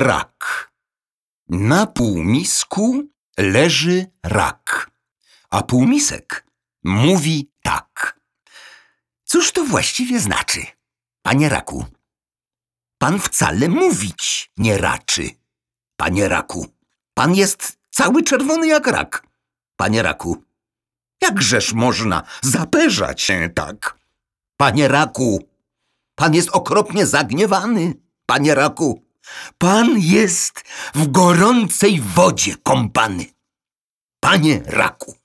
rak. Na półmisku leży rak, a półmisek mówi tak. Cóż to właściwie znaczy, panie raku? Pan wcale mówić nie raczy, panie raku. Pan jest cały czerwony jak rak, panie raku. Jakżeż można zaperzać się tak? Panie raku, pan jest okropnie zagniewany, panie raku. Pan jest w gorącej wodzie kąpany. Panie raku.